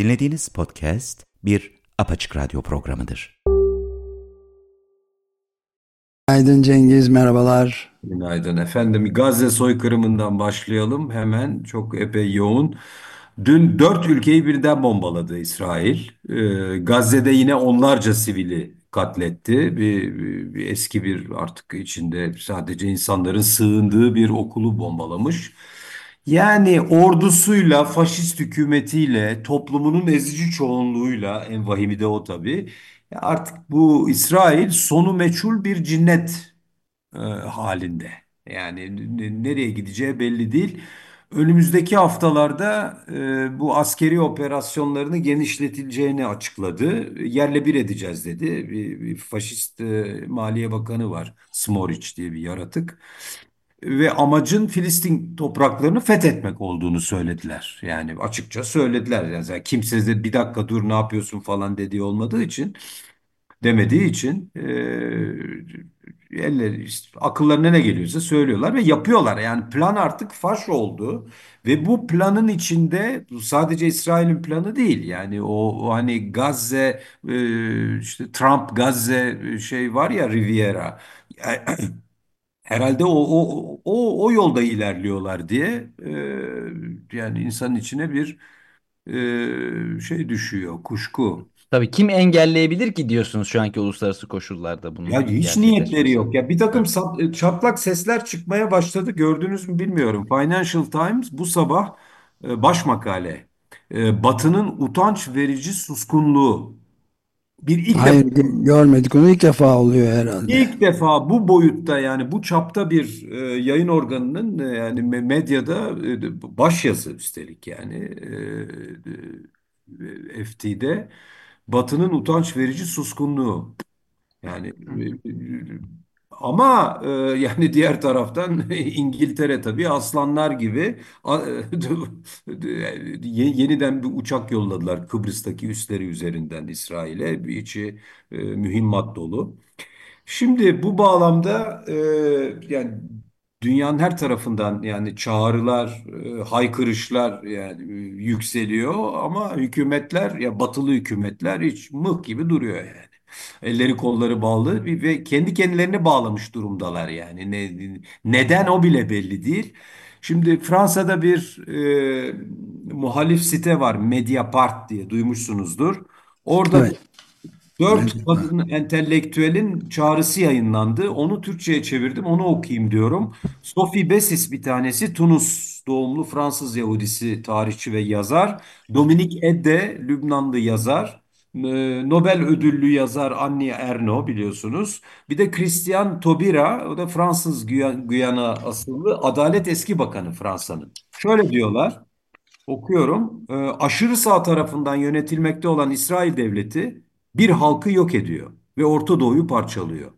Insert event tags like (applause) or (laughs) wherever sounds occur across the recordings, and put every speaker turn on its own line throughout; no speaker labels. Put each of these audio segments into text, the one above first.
Dinlediğiniz podcast bir apaçık radyo programıdır.
Günaydın Cengiz, merhabalar.
Günaydın efendim. Gazze soykırımından başlayalım. Hemen çok epey yoğun. Dün dört ülkeyi birden bombaladı İsrail. Ee, Gazze'de yine onlarca sivili katletti. Bir, bir- bir eski bir artık içinde sadece insanların sığındığı bir okulu bombalamış. Yani ordusuyla, faşist hükümetiyle, toplumunun ezici çoğunluğuyla, en vahimi de o tabii. Artık bu İsrail sonu meçhul bir cinnet e, halinde. Yani nereye gideceği belli değil. Önümüzdeki haftalarda e, bu askeri operasyonlarını genişletileceğini açıkladı. Yerle bir edeceğiz dedi. Bir, bir faşist e, Maliye Bakanı var. Smotrich diye bir yaratık. Ve amacın Filistin topraklarını fethetmek olduğunu söylediler. Yani açıkça söylediler. Yani kimse de bir dakika dur ne yapıyorsun falan dediği olmadığı için demediği için e, elleri işte akıllarına ne geliyorsa söylüyorlar ve yapıyorlar. Yani plan artık faş oldu ve bu planın içinde sadece İsrail'in planı değil. Yani o, o hani Gazze e, işte Trump Gazze şey var ya Riviera. (clears throat) Herhalde o o o o yolda ilerliyorlar diye e, yani insanın içine bir e, şey düşüyor, kuşku.
Tabii kim engelleyebilir ki diyorsunuz şu anki uluslararası koşullarda
Ya
bunun
hiç niyetleri
gerçekleşmesini?
yok. Ya bir takım
Evet.
sap- çatlak sesler çıkmaya başladı. Gördünüz mü bilmiyorum. Financial Times bu sabah e, baş makale. E, Batı'nın utanç verici suskunluğu. Bir ilk defa
Hayır, gö- görmedik onu ilk defa oluyor herhalde.
ilk defa bu boyutta yani bu çapta bir e, yayın organının e, yani me- medyada e, başyazı üstelik yani e, e, FT'de Batı'nın utanç verici suskunluğu. Yani e, ama e, (laughs) yani diğer taraftan (laughs) İngiltere tabii aslanlar gibi (laughs) ye- yeniden bir uçak yolladılar Kıbrıs'taki üsleri üzerinden İsrail'e. Bir içi e, mühimmat dolu. Şimdi bu bağlamda e, yani dünyanın her tarafından yani çağrılar, e, haykırışlar yani e, yükseliyor ama hükümetler ya batılı hükümetler hiç mıh gibi duruyor yani. Elleri kolları bağlı ve kendi kendilerini bağlamış durumdalar yani. Ne, neden o bile belli değil. Şimdi Fransa'da bir e, muhalif site var Mediapart diye duymuşsunuzdur. Orada
Evet,
Dört
medya.
kadın entelektüelin çağrısı yayınlandı. Onu Türkçe'ye çevirdim, onu okuyayım diyorum. Sophie Bessis bir tanesi, Tunus doğumlu Fransız Yahudisi, tarihçi ve yazar. Dominique Edde, Lübnanlı yazar. Nobel ödüllü yazar Annie Ernaux biliyorsunuz. Bir de Christian Taubira, o da Fransız Guyana asıllı Adalet Eski Bakanı Fransa'nın. Şöyle diyorlar. Okuyorum. Ee, aşırı sağ tarafından yönetilmekte olan İsrail devleti bir halkı yok ediyor ve Orta Doğu'yu parçalıyor.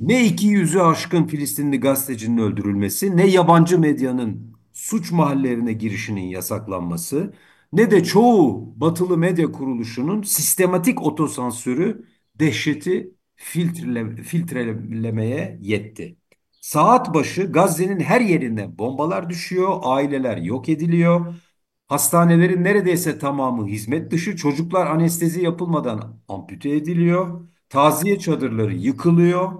Ne iki yüzü aşkın Filistinli gazetecinin öldürülmesi, ne yabancı medyanın suç mahallelerine girişinin yasaklanması, ne de çoğu batılı medya kuruluşunun sistematik otosansürü dehşeti filtrele, filtrelemeye yetti. Saat başı Gazze'nin her yerine bombalar düşüyor, aileler yok ediliyor. Hastanelerin neredeyse tamamı hizmet dışı, çocuklar anestezi yapılmadan ampute ediliyor. Taziye çadırları yıkılıyor.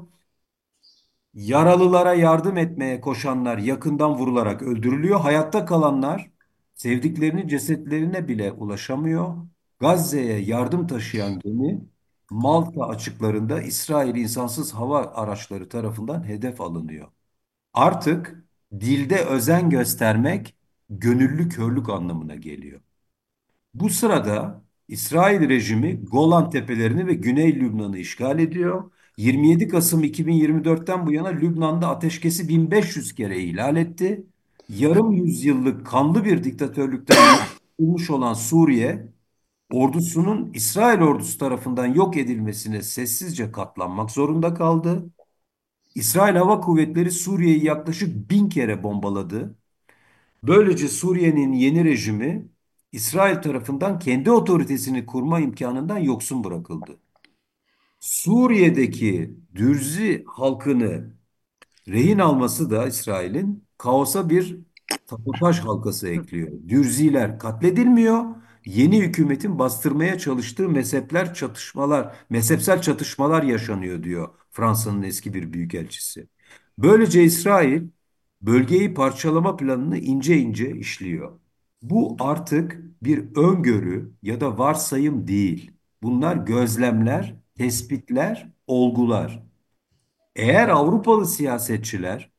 Yaralılara yardım etmeye koşanlar yakından vurularak öldürülüyor. Hayatta kalanlar sevdiklerinin cesetlerine bile ulaşamıyor. Gazze'ye yardım taşıyan gemi Malta açıklarında İsrail insansız hava araçları tarafından hedef alınıyor. Artık dilde özen göstermek gönüllü körlük anlamına geliyor. Bu sırada İsrail rejimi Golan Tepelerini ve Güney Lübnan'ı işgal ediyor. 27 Kasım 2024'ten bu yana Lübnan'da ateşkesi 1500 kere ihlal etti. Yarım yüzyıllık kanlı bir diktatörlükten (coughs) kurtulmuş olan Suriye, ordusunun İsrail ordusu tarafından yok edilmesine sessizce katlanmak zorunda kaldı. İsrail Hava Kuvvetleri Suriye'yi yaklaşık bin kere bombaladı. Böylece Suriye'nin yeni rejimi İsrail tarafından kendi otoritesini kurma imkanından yoksun bırakıldı. Suriye'deki Dürzi halkını rehin alması da İsrail'in kaosa bir sabotaj halkası ekliyor. Dürziler katledilmiyor, yeni hükümetin bastırmaya çalıştığı mezhepler çatışmalar, mezhepsel çatışmalar yaşanıyor diyor Fransa'nın eski bir büyükelçisi. Böylece İsrail bölgeyi parçalama planını ince ince işliyor. Bu artık bir öngörü ya da varsayım değil. Bunlar gözlemler, tespitler, olgular. Eğer Avrupalı siyasetçiler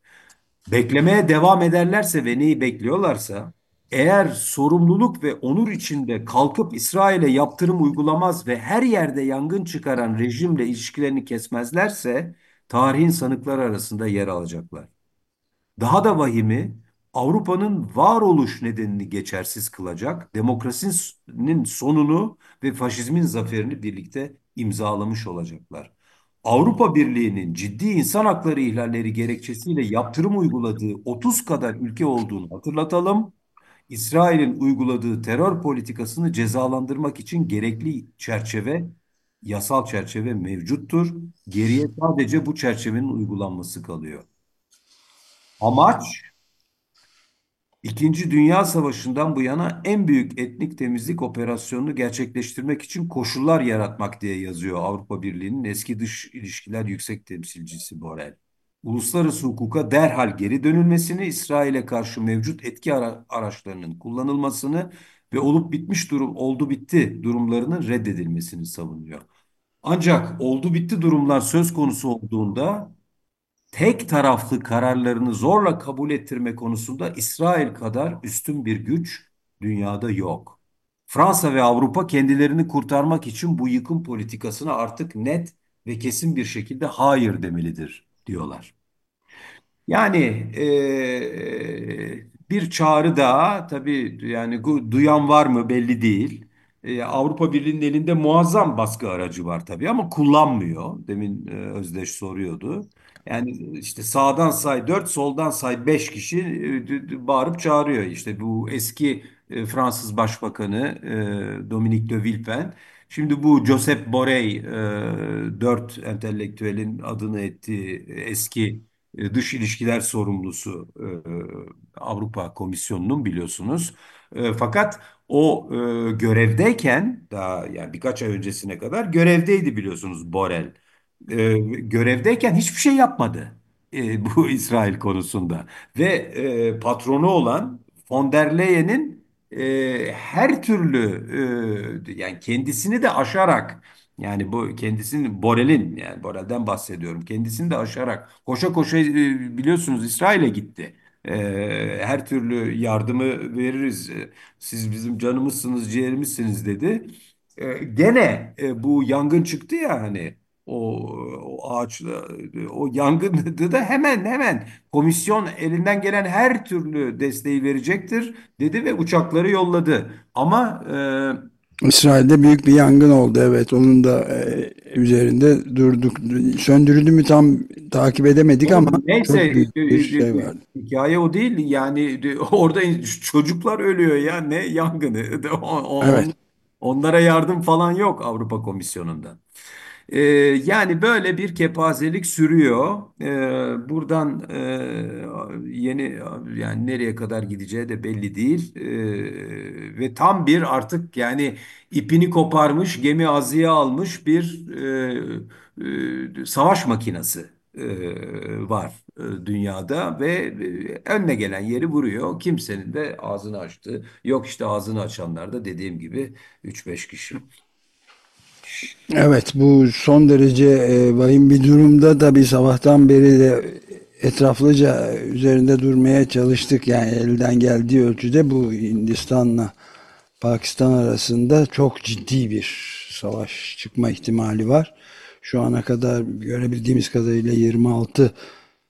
beklemeye devam ederlerse ve neyi bekliyorlarsa, eğer sorumluluk ve onur içinde kalkıp İsrail'e yaptırım uygulamaz ve her yerde yangın çıkaran rejimle ilişkilerini kesmezlerse, tarihin sanıkları arasında yer alacaklar. Daha da vahimi Avrupa'nın varoluş nedenini geçersiz kılacak, demokrasinin sonunu ve faşizmin zaferini birlikte imzalamış olacaklar. Avrupa Birliği'nin ciddi insan hakları ihlalleri gerekçesiyle yaptırım uyguladığı 30 kadar ülke olduğunu hatırlatalım. İsrail'in uyguladığı terör politikasını cezalandırmak için gerekli çerçeve, yasal çerçeve mevcuttur. Geriye sadece bu çerçevenin uygulanması kalıyor. Amaç İkinci Dünya Savaşı'ndan bu yana en büyük etnik temizlik operasyonunu gerçekleştirmek için koşullar yaratmak diye yazıyor Avrupa Birliği'nin eski dış ilişkiler yüksek temsilcisi Borrell. Uluslararası hukuka derhal geri dönülmesini, İsrail'e karşı mevcut etki ara araçlarının kullanılmasını ve olup bitmiş durum, oldu bitti durumlarının reddedilmesini savunuyor. Ancak oldu bitti durumlar söz konusu olduğunda tek taraflı kararlarını zorla kabul ettirme konusunda İsrail kadar üstün bir güç dünyada yok. Fransa ve Avrupa kendilerini kurtarmak için bu yıkım politikasına artık net ve kesin bir şekilde hayır demelidir diyorlar. Yani e, bir çağrı daha tabii yani duyan var mı belli değil. E, Avrupa Birliği'nin elinde muazzam baskı aracı var tabii ama kullanmıyor. Demin e, Özdeş soruyordu. Yani işte sağdan say 4, soldan say 5 kişi e, bağırıp çağırıyor. İşte bu eski e, Fransız Başbakanı e, Dominique de Villepin. Şimdi bu Josep Borrell, dört entelektüelin adını ettiği eski dış ilişkiler sorumlusu Avrupa Komisyonu'nun biliyorsunuz. Fakat o görevdeyken daha yani birkaç ay öncesine kadar görevdeydi biliyorsunuz Borrell e, görevdeyken hiçbir şey yapmadı e, (laughs) bu İsrail konusunda. Ve e, patronu olan von der Leyen'in e, her türlü e, yani kendisini de aşarak yani bu kendisini Borel'in yani Borel'den bahsediyorum. Kendisini de aşarak koşa koşa e, biliyorsunuz İsrail'e gitti. E, her türlü yardımı veririz. E, siz bizim canımızsınız, ciğerimizsiniz dedi. E, gene bu yangın çıktı ya hani o, o ağaçla o yangında da hemen hemen komisyon elinden gelen her türlü desteği verecektir dedi ve uçakları yolladı. Ama
e, İsrail'de büyük bir yangın oldu evet onun da e, üzerinde durduk. Söndürüldü mü tam takip edemedik ama
neyse çok bir şey var. Hikaye o değil yani orada çocuklar ölüyor ya ne yangını. (laughs) O, evet. Onlara yardım falan yok Avrupa Komisyonu'ndan. Ee, yani böyle bir kepazelik sürüyor. Ee, buradan e, yeni yani nereye kadar gideceği de belli değil. Ee, ve tam bir artık yani ipini koparmış, gemi azıya almış bir e, e, savaş makinası e, var e, dünyada ve e, önüne gelen yeri vuruyor. Kimsenin de ağzını açtı. Yok işte ağzını açanlar da dediğim gibi 3-5 kişi.
Evet bu son derece e, vahim bir durumda da bir sabahtan beri de etraflıca üzerinde durmaya çalıştık. Yani elden geldiği ölçüde bu Hindistan'la Pakistan arasında çok ciddi bir savaş çıkma ihtimali var. Şu ana kadar görebildiğimiz kadarıyla 26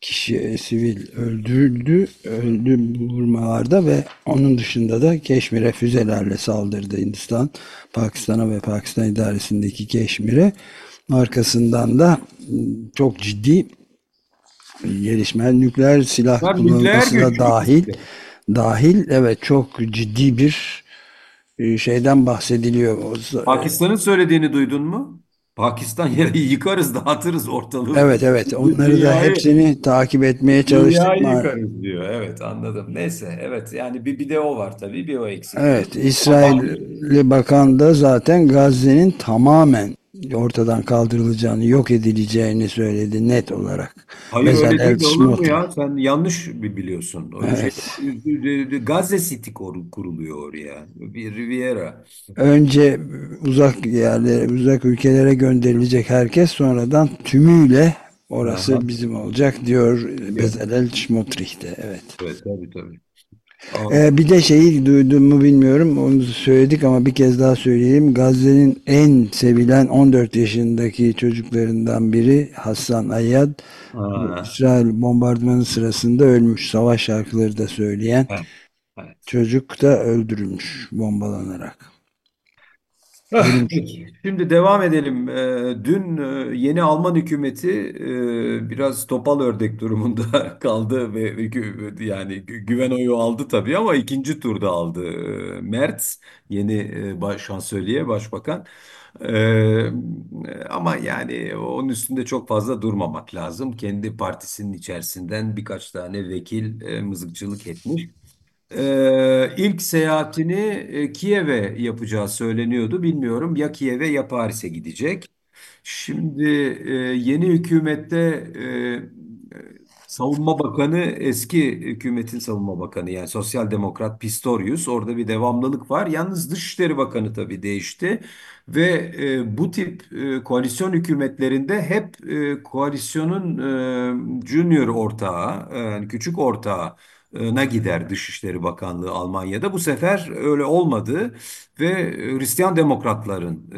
kişi e, sivil öldürüldü, öldü vurmalarda ve onun dışında da Keşmir'e füzelerle saldırdı Hindistan, Pakistan'a ve Pakistan idaresindeki Keşmir'e. Arkasından da çok ciddi gelişmeler, nükleer silah kullanılması da dahil. Dahil, evet çok ciddi bir e, şeyden bahsediliyor.
Pakistan'ın söylediğini duydun mu? Pakistan (laughs) yıkarız, dağıtırız ortalığı.
Evet evet onları da
Dünyayı
hepsini takip etmeye çalıştık.
dünyayı yıkarız diyor. Evet anladım. Neyse evet yani bir, bir de o var tabii bir o eksik.
Evet İsrailli bakan da zaten Gazze'nin tamamen ortadan kaldırılacağını, yok edileceğini söyledi net olarak.
hayır öyle
Bezalel
değil de olur mu ya? Sen yanlış bi- biliyorsun. Öyle şey.
Evet.
Gazze City kur- kuruluyor oraya. Bir Riviera.
Önce uzak yerlere, uzak ülkelere gönderilecek herkes sonradan tümüyle orası
Aha.
bizim olacak diyor
Evet,
Bezalel Smotrich de. Evet.
evet tabii tabii.
Ee, bir de şeyi duydun mu bilmiyorum. Onu söyledik ama bir kez daha söyleyeyim. Gazze'nin en sevilen 14 yaşındaki çocuklarından biri Hassan Ayyad
aa,
İsrail bombardımanı sırasında ölmüş. Savaş şarkıları da söyleyen
evet, evet.
çocuk da öldürülmüş bombalanarak.
Şimdi devam edelim. Ee, Dün e, yeni Alman hükümeti e, biraz topal ördek durumunda (laughs) kaldı ve yani gü- güven oyu aldı tabii ama ikinci turda aldı. Ee, Merz yeni e, baş şansölye başbakan. Ee, ama yani onun üstünde çok fazla durmamak lazım. Kendi partisinin içerisinden birkaç tane vekil mızıkçılık etmiş. Ee, ilk seyahatini e, Kiev'e yapacağı söyleniyordu. Bilmiyorum ya Kiev'e ya Paris'e gidecek. Şimdi e, yeni hükümette e, e, Savunma Bakanı eski hükümetin Savunma Bakanı yani Sosyal Demokrat Pistorius orada bir devamlılık var. Yalnız Dışişleri Bakanı tabii değişti ve e, bu tip e, koalisyon hükümetlerinde hep e, koalisyonun e, junior ortağı e, yani küçük ortağı na gider Dışişleri Bakanlığı Almanya'da. Bu sefer öyle olmadı ve Hristiyan Demokratların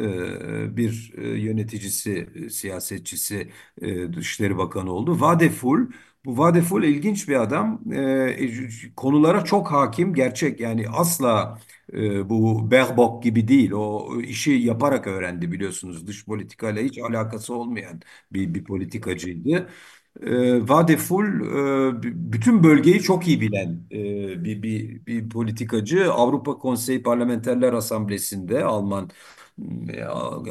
e, bir e, yöneticisi, e, siyasetçisi e, Dışişleri Bakanı oldu. Vadeful, bu Vadeful ilginç bir adam. E, konulara çok hakim, gerçek yani asla e, bu Baerbock gibi değil. O işi yaparak öğrendi biliyorsunuz. Dış politikayla hiç alakası olmayan bir, bir politikacıydı. E, Vadeful e, bütün bölgeyi çok iyi bilen e, bir, bir, bir politikacı. Avrupa Konseyi Parlamenterler Asamblesi'nde Alman e,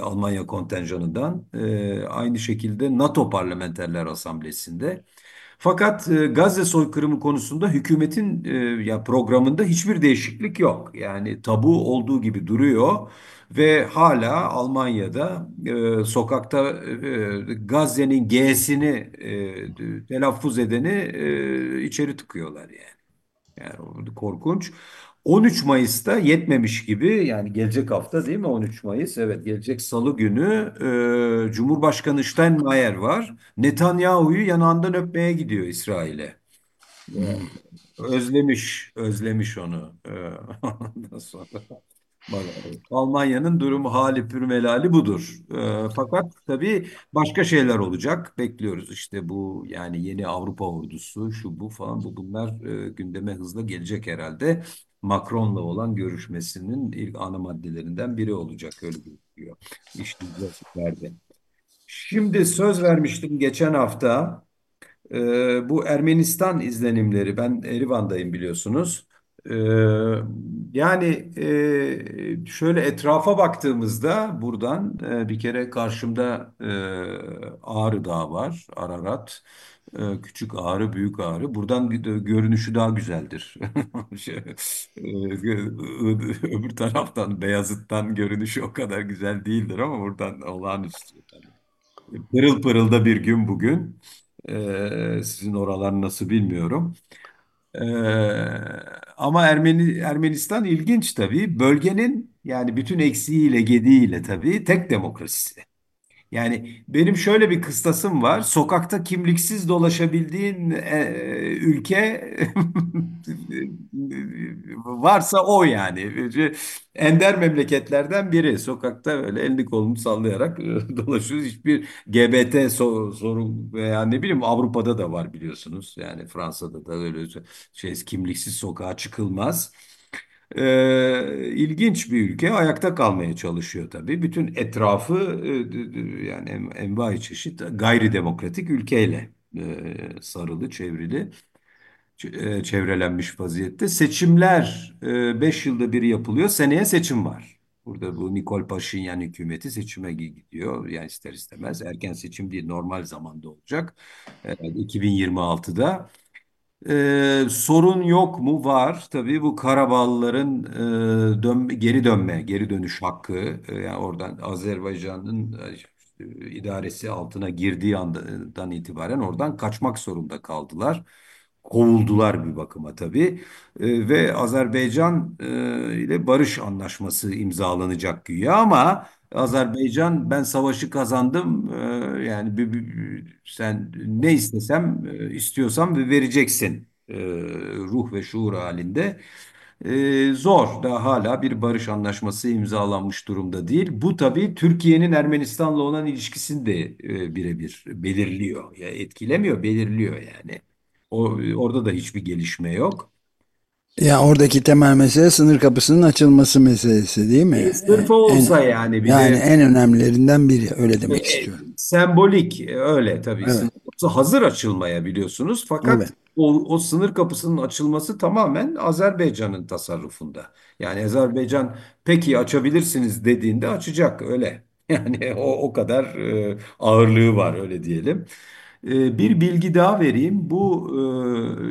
Almanya kontenjanından aynı şekilde NATO Parlamenterler Asamblesi'nde. Fakat e, Gazze soykırımı konusunda hükümetin e, ya programında hiçbir değişiklik yok. Yani tabu olduğu gibi duruyor ve hala Almanya'da e, sokakta Gazze'nin G'sini telaffuz edeni içeri tıkıyorlar yani. Yani korkunç. 13 Mayıs'ta yetmemiş gibi yani gelecek hafta değil mi 13 Mayıs? Evet gelecek Salı günü e, Cumhurbaşkanı Steinmeier var. Netanyahu'yu yanağından öpmeye gidiyor İsrail'e. Ya, Özlemiş, özlemiş onu. E, Ondan sonra bak, Almanya'nın durumu hali pürmelali budur. E, fakat tabii başka şeyler olacak. Bekliyoruz işte bu yani yeni Avrupa ordusu şu bu falan bu bunlar e, gündeme hızla gelecek herhalde. Macron'la olan görüşmesinin ilk ana maddelerinden biri olacak öyle gözüküyor. İşleyeceğiz ileride. Şimdi söz vermiştim geçen hafta. Ee, bu Ermenistan izlenimleri, ben Erivan'dayım biliyorsunuz. Ee, yani e, şöyle etrafa baktığımızda buradan e, bir kere karşımda e, Ağrı Dağı var, Ararat. Küçük Ağrı, Büyük Ağrı. Buradan görünüşü daha güzeldir. (laughs) Şey, öbür taraftan Beyazıt'tan görünüşü o kadar güzel değildir ama buradan olağanüstü. Pırıl pırıl da bir gün bugün. Sizin oralar nasıl bilmiyorum. Ee, ama Ermeni, Ermenistan ilginç tabii. Bölgenin yani bütün eksiğiyle gediğiyle tabii tek demokrasisi. Yani benim şöyle bir kıstasım var. Sokakta kimliksiz dolaşabildiğin e, ülke (laughs) varsa o yani. Ender memleketlerden biri. Sokakta öyle elini kolunu sallayarak (laughs) dolaşıyoruz. Hiçbir LGBT so- sorun veya ne bileyim Avrupa'da da var biliyorsunuz. Yani Fransa'da da öyle şey kimliksiz sokağa çıkılmaz. Ee, ilginç bir ülke ayakta kalmaya çalışıyor tabii. Bütün etrafı e, yani en- envai çeşit gayri demokratik ülkeyle e, sarılı, çevrili, e, çevrelenmiş vaziyette. Seçimler 5 yılda bir yapılıyor. Seneye seçim var. Burada bu Nikol Paşinyan hükümeti seçime gidiyor. Yani ister istemez erken seçim değil normal zamanda olacak. Herhalde 2026'da. Ee, sorun yok mu? Var. Tabii bu Karabağlıların e, dön geri dönme, geri dönüş hakkı. e, yani oradan Azerbaycan'ın e, idaresi altına girdiği andan itibaren oradan kaçmak zorunda kaldılar. Kovuldular bir bakıma tabii. E, ve Azerbaycan e, ile barış anlaşması imzalanacak güya ama Azerbaycan ben savaşı kazandım e, yani bir, bir- sen ne istesem e, istiyorsam ve vereceksin e, ruh ve şuur halinde. E, zor daha hala bir barış anlaşması imzalanmış durumda değil. Bu tabii Türkiye'nin Ermenistan'la olan ilişkisini de e, birebir belirliyor. Ya etkilemiyor, belirliyor yani. O, orada da hiçbir gelişme yok.
Ya oradaki temel mesele sınır kapısının açılması meselesi değil mi?
E, sırf o
En,
olsa yani bir
yani
de
en önemlilerinden biri öyle demek
e,
istiyorum.
sembolik e, öyle tabii.
Evet,
Sınır kapısı hazır açılmaya biliyorsunuz. Fakat
evet.
o, o sınır kapısının açılması tamamen Azerbaycan'ın tasarrufunda. Yani Azerbaycan peki açabilirsiniz dediğinde açacak öyle. (laughs) Yani o, o kadar e, ağırlığı var öyle diyelim. E, bir bilgi daha vereyim. Bu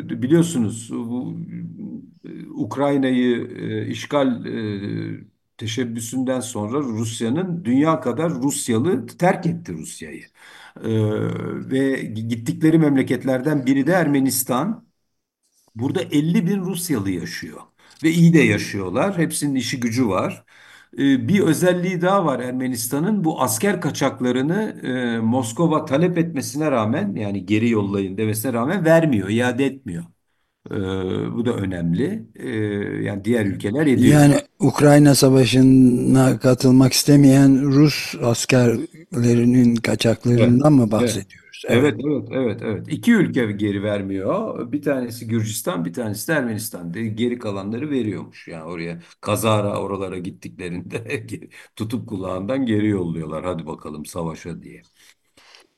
e, biliyorsunuz bu, e, Ukrayna'yı e, işgal e, teşebbüsünden sonra Rusya'nın dünya kadar Rusyalı terk etti Rusya'yı. E, ve gittikleri memleketlerden biri de Ermenistan. Burada 50 bin Rusyalı yaşıyor ve iyi de yaşıyorlar. Hepsinin işi gücü var. Ee, Bir özelliği daha var Ermenistan'ın. Bu asker kaçaklarını e, Moskova talep etmesine rağmen yani geri yollayın demesine rağmen vermiyor, iade etmiyor. Ee, bu da önemli. Ee, yani diğer ülkeler ediyor.
Yani Ukrayna Savaşı'na katılmak istemeyen Rus askerlerinin
Evet,
kaçaklarından mı
evet.
bahsediyoruz? Evet.
Evet, evet, evet, evet. İki ülke geri vermiyor. Bir tanesi Gürcistan, bir tanesi de Ermenistan. De- Geri kalanları veriyormuş. Yani oraya kazara oralara gittiklerinde (laughs) tutup kulağından geri yolluyorlar. Hadi bakalım savaşa diye.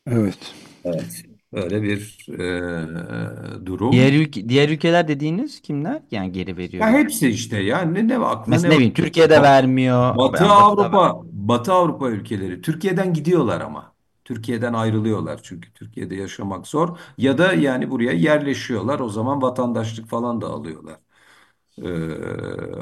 Evet.
Evet. Öyle bir e,
Diğer
durum.
ülke, diğer ülkeler dediğiniz kimler? Yani geri
Ya
veriyor.
hepsi işte ya ne ne aklına
Mesela
ne
ne bileyim? Türkiye'de vermiyor.
Batı
Ben Batı'da ver.
Avrupa, Batı Avrupa ülkeleri Türkiye'den gidiyorlar ama. Türkiye'den ayrılıyorlar çünkü Türkiye'de yaşamak zor. Ya da yani buraya yerleşiyorlar. O zaman vatandaşlık falan da alıyorlar. Ee,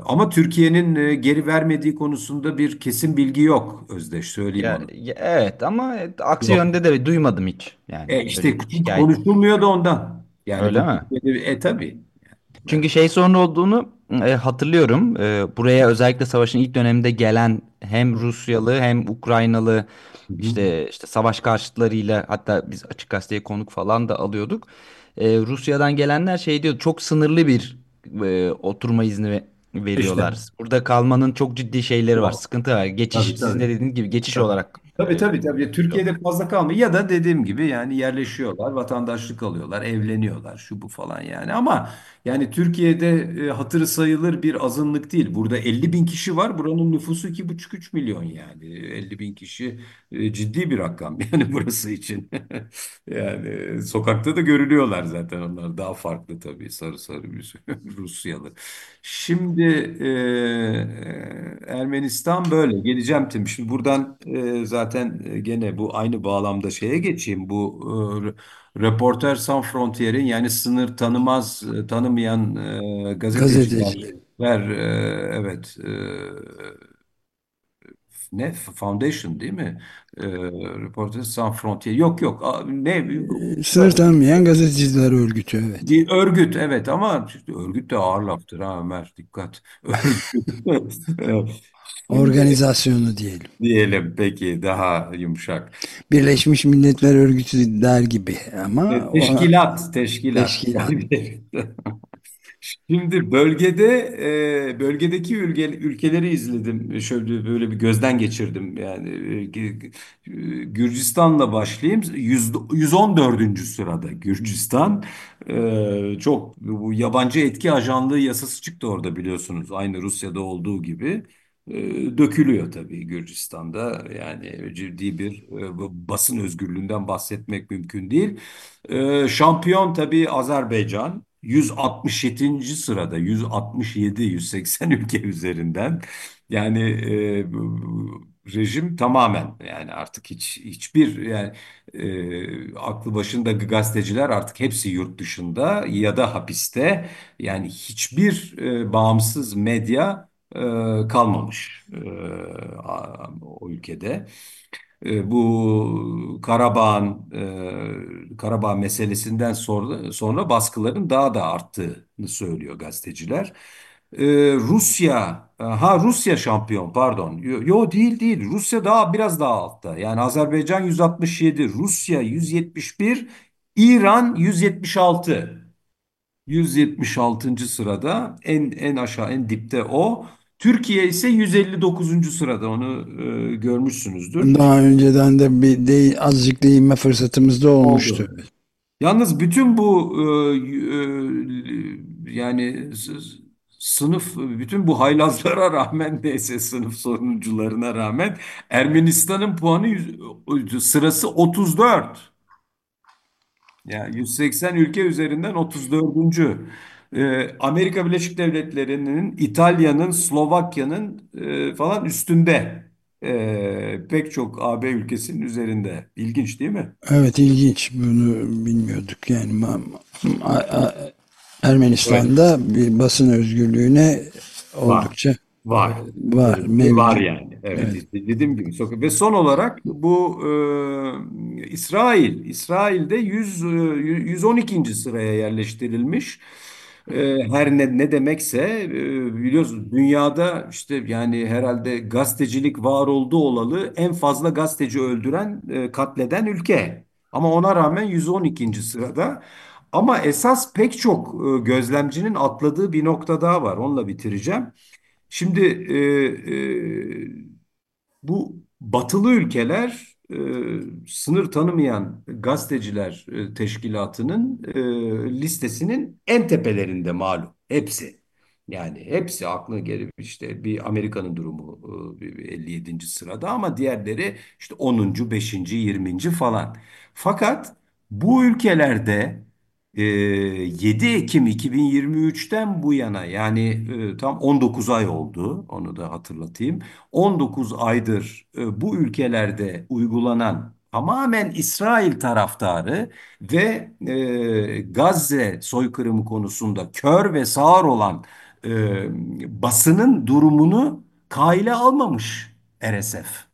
ama Türkiye'nin e, geri vermediği konusunda bir kesin bilgi yok Özdeş söyleyeyim
Ya,
onu.
ya evet ama aksi
Yok.
yönde de duymadım hiç. Yani
E işte
bir şikayet.
konuşulmuyor da ondan. Yani
Öyle
bu
mi?
E tabii.
Çünkü şey sorun olduğunu e, hatırlıyorum. E, buraya özellikle savaşın ilk döneminde gelen hem Rusyalı hem Ukraynalı. İşte işte savaş karşıtlarıyla hatta biz Açık Gazete'ye konuk falan da alıyorduk. E, Rusya'dan gelenler şey diyor çok sınırlı bir e, oturma izni ve-
İşte
veriyorlar. Burada kalmanın çok ciddi şeyleri var, sıkıntı var. Geçiş
Tabii
sizin de
tabii.
dediğiniz gibi geçiş
Tabii.
olarak
Tabii tabii tabii. Türkiye'de fazla kalmıyor ya da dediğim gibi yani yerleşiyorlar, vatandaşlık alıyorlar, evleniyorlar, şu bu falan yani. Ama yani Türkiye'de e, hatırı sayılır bir azınlık değil. Burada 50 bin kişi var. Buranın nüfusu 2,5-3 milyon yani. 50 bin kişi e, ciddi bir rakam (laughs) yani burası için. (laughs) Yani sokakta da görülüyorlar zaten onlar. Daha farklı tabii sarı sarı bir (laughs) Rusyalı. Şimdi e, Ermenistan böyle. Geleceğim Tim. Şimdi buradan e, zaten e, gene bu aynı bağlamda şeye geçeyim. Bu e, Reporter Sans Frontiers'in yani sınır tanımaz, e, tanımayan e, gazeteciler
Gazeteciler.
ver e, evet e, ne Foundation değil mi? E, Reporter Sans Frontières. Yok yok. A- Ne
Sınır tanımayan gazeteciler örgütü evet.
örgüt evet ama işte örgüt de ağır laftır ha Ömer dikkat. (laughs)
Organizasyonu diyelim.
diyelim peki daha yumuşak.
Birleşmiş Milletler Örgütü der gibi ama
E,
ona
Teşkilat, teşkilat. (laughs) Şimdi bölgede e, bölgedeki ülke, ülkeleri izledim. Şöyle böyle bir gözden geçirdim. Yani e, Gü- Gürcistan'la başlayayım. 100, 114. sırada Gürcistan. E, çok bu yabancı etki ajanlığı yasası çıktı orada biliyorsunuz. Aynı Rusya'da olduğu gibi. E, dökülüyor tabii Gürcistan'da. Yani ciddi bir e, basın özgürlüğünden bahsetmek mümkün değil. E, şampiyon tabii Azerbaycan. 167. sırada 167 180 (laughs) ülke üzerinden yani e, rejim tamamen yani artık hiç hiçbir yani e, aklı başında gazeteciler artık hepsi yurt dışında ya da hapiste yani hiçbir e, bağımsız medya e, kalmamış e, o ülkede. E, bu Karabağ'ın e, Karabağ meselesinden sonra sonra baskıların daha da arttığını söylüyor gazeteciler. E, Rusya ha Rusya şampiyon pardon. Yo, yo, değil değil. Rusya daha biraz daha altta. Yani Azerbaycan 167, Rusya 171, İran 176. 176. sırada en en aşağı en dipte o. Türkiye ise 159. sırada onu e, görmüşsünüzdür.
Daha önceden de bir de azıcık değinme fırsatımız da olmuştu.
Oldu. Yalnız bütün bu e, e, yani sınıf bütün bu haylazlara rağmen (laughs) neyse sınıf soruncularına rağmen Ermenistan'ın puanı yüz- sırası 34. Yani 180 ülke üzerinden 34. Ee, Amerika Birleşik Devletleri'nin, İtalya'nın, Slovakya'nın e, falan üstünde. Ee, pek çok AB ülkesinin üzerinde. İlginç değil mi?
Evet ilginç bunu bilmiyorduk yani Ma- A- A-
Evet.
Ermenistan'da bir basın özgürlüğüne
Var.
oldukça
Var.
var
Ee, Var
mevcut.
yani. Evet,
Evet.
dediğim gibi. Ve son olarak bu e, İsrail. İsrail'de 100, e, 112. sıraya yerleştirilmiş. E, her ne, ne demekse e, biliyorsunuz dünyada işte yani herhalde gazetecilik var olduğu olalı en fazla gazeteci öldüren, e, katleden ülke. Ama ona rağmen 112. sırada. Ama esas pek çok e, gözlemcinin atladığı bir nokta daha var. Onunla bitireceğim. Şimdi e, bu batılı ülkeler e, sınır tanımayan gazeteciler e, teşkilatının e, listesinin en tepelerinde malum. Hepsi. Yani hepsi aklına gelip işte bir Amerika'nın durumu e, bir- bir 57. sırada ama diğerleri işte 10. 5. 20. falan. Fakat bu ülkelerde e, 7 Ekim 2023'ten bu yana yani e, tam 19 ay oldu onu da hatırlatayım. 19 aydır e, bu ülkelerde uygulanan tamamen İsrail taraftarı ve e, Gazze soykırımı konusunda kör ve sağır olan e, basının durumunu kale almamış RSF.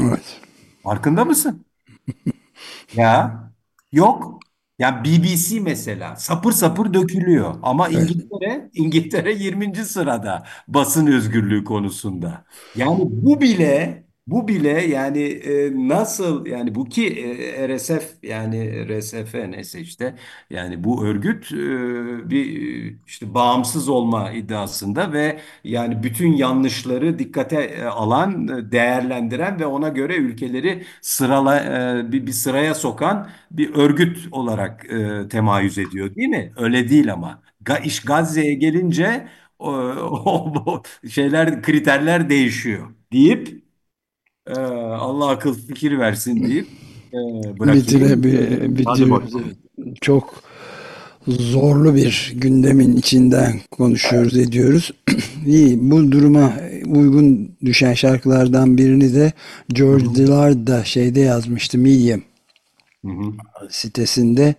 Evet.
Farkında mısın? Ya yok. Ya BBC mesela sapır sapır dökülüyor ama
Evet.
İngiltere İngiltere 20. sırada basın özgürlüğü konusunda. Yani bu bile bu bile yani e, nasıl yani bu ki e, RSF yani RSF neyse işte yani bu örgüt e, bir işte bağımsız olma iddiasında ve yani bütün yanlışları dikkate e, alan, e, değerlendiren ve ona göre ülkeleri sırala e, bir, bir sıraya sokan bir örgüt olarak e, temayüz ediyor, değil mi? Öyle değil ama. Ga, iş Gazze'ye gelince o, o- (laughs) o şeyler, kriterler değişiyor deyip e, Allah akıl fikir versin deyip e, bırakayım.
Bitire, bi-
Hadi
bitiriyoruz.
bakalım.
Çok zorlu bir gündemin içinden konuşuyoruz ediyoruz. (clears throat) İyi bu duruma uygun düşen şarkılardan birini de George Dillard da şeyde yazmıştı Medium
Hı hı.
sitesinde.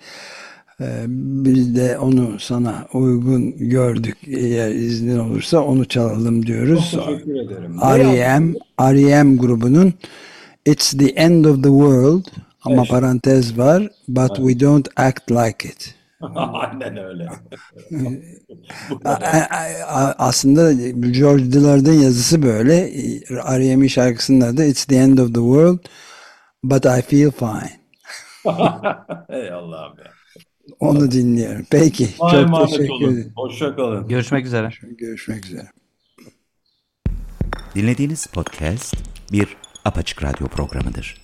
Ee, Biz de onu sana uygun gördük. Eğer iznin olursa onu çalalım
Çok
diyoruz.
teşekkür ederim.
R.E.M. R.E.M. grubunun It's the End of the World ama
Evet.
parantez var But we don't act like it. (laughs)
Aynen öyle. (laughs)
Aslında George Dillard'ın yazısı böyle. R.E.M'in şarkısının adı It's the End of the World But I Feel Fine. (laughs)
Ey Allah'ım ya.
Onu dinliyorum. Peki.
Allah'a
Çok teşekkür
olun.
ederim.
Hoşça kalın.
Görüşmek üzere.
Görüşmek üzere.
Dinlediğiniz podcast bir Apaçık Radyo programıdır.